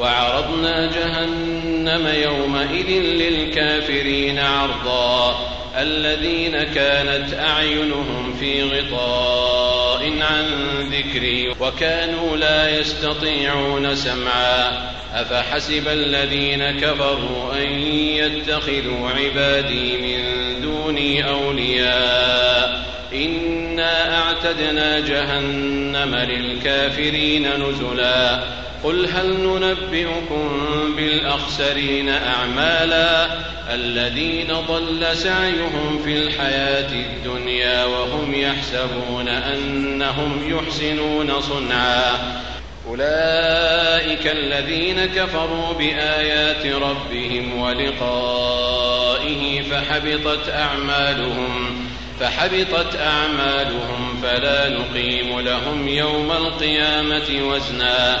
وعرضنا جهنم يومئذ للكافرين عرضا. الذين كانت أعينهم في غطاء عن ذكري وكانوا لا يستطيعون سمعا. أفحسب الذين كفروا أن يتخذوا عبادي من دوني أولياء؟ إنا أعتدنا جهنم للكافرين نزلا. قل هل ننبئكم بالأخسرين أعمالا الذين ضل سعيهم في الحياة الدنيا وهم يحسبون أنهم يحسنون صنعا أولئك الذين كفروا بآيات ربهم ولقائه فحبطت أعمالهم فحبطت أعمالهم فلا نقيم لهم يوم القيامة وزنا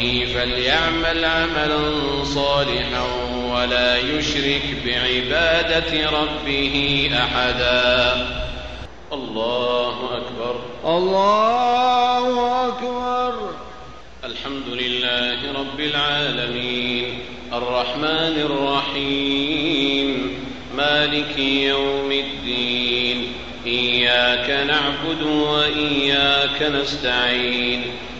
ربه فليعمل عملا صالحا ولا يشرك بعبادة ربه أحدا. الله أكبر. الله أكبر. الحمد لله رب العالمين. الرحمن الرحيم. مالك يوم الدين. إياك نعبد وإياك نستعين.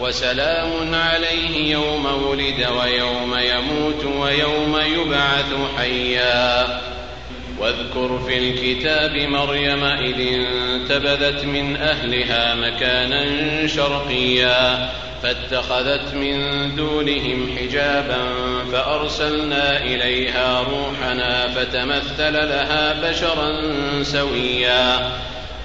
وسلام عليه يوم ولد ويوم يموت ويوم يبعث حيا. واذكر في الكتاب مريم إذ انتبذت من أهلها مكانا شرقيا فاتخذت من دونهم حجابا فأرسلنا إليها روحنا فتمثل لها بشرا سويا.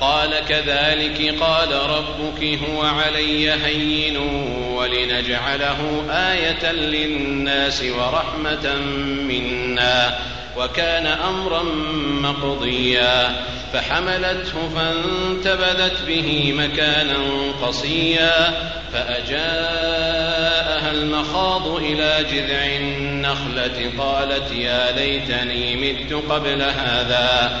قال كذلك قال ربك هو علي هين ولنجعله آية للناس ورحمة منا وكان أمرا مقضيا فحملته فانتبذت به مكانا قصيا فأجاءها المخاض إلى جذع النخلة قالت يا ليتني مت قبل هذا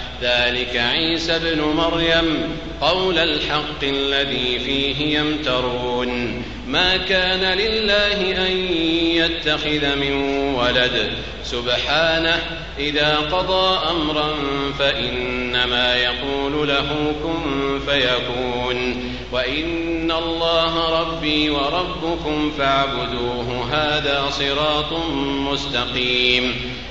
ذلك عيسى ابن مريم قول الحق الذي فيه يمترون. ما كان لله أن يتخذ من ولد. سبحانه إذا قضى أمرا فإنما يقول له كن فيكون. وإن الله ربي وربكم فاعبدوه هذا صراط مستقيم.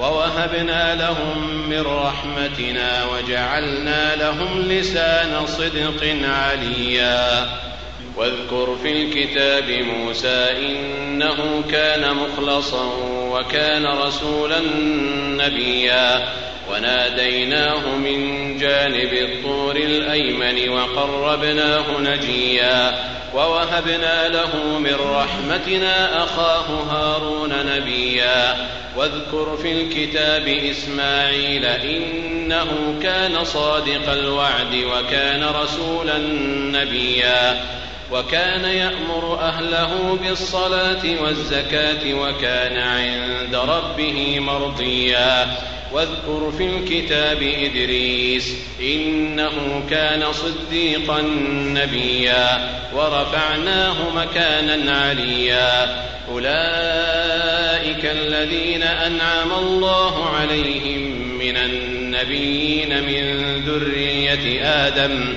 ووهبنا لهم من رحمتنا وجعلنا لهم لسان صدق عليا. واذكر في الكتاب موسى إنه كان مخلصا وكان رسولا نبيا. وناديناه من جانب الطور الأيمن وقربناه نجيا. ووهبنا له من رحمتنا أخاه هارون نبيا. واذكر في الكتاب إسماعيل إنه كان صادق الوعد وكان رسولا نبيا. وكان يأمر أهله بالصلاة والزكاة وكان عند ربه مرضيا. واذكر في الكتاب إدريس إنه كان صديقا نبيا. ورفعناه مكانا عليا. أولئك الذين أنعم الله عليهم من النبيين من ذرية آدم.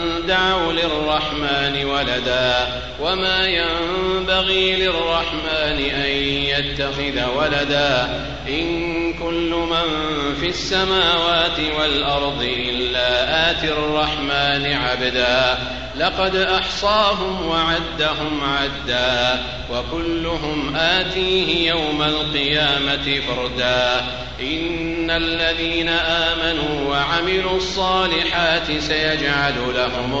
دعوا للرحمن ولدا وما ينبغي للرحمن أن يتخذ ولدا. إن كل من في السماوات والأرض إلا آتي الرحمن عبدا. لقد أحصاهم وعدهم عدا وكلهم آتيه يوم القيامة فردا. إن الذين آمنوا وعملوا الصالحات سيجعل لهم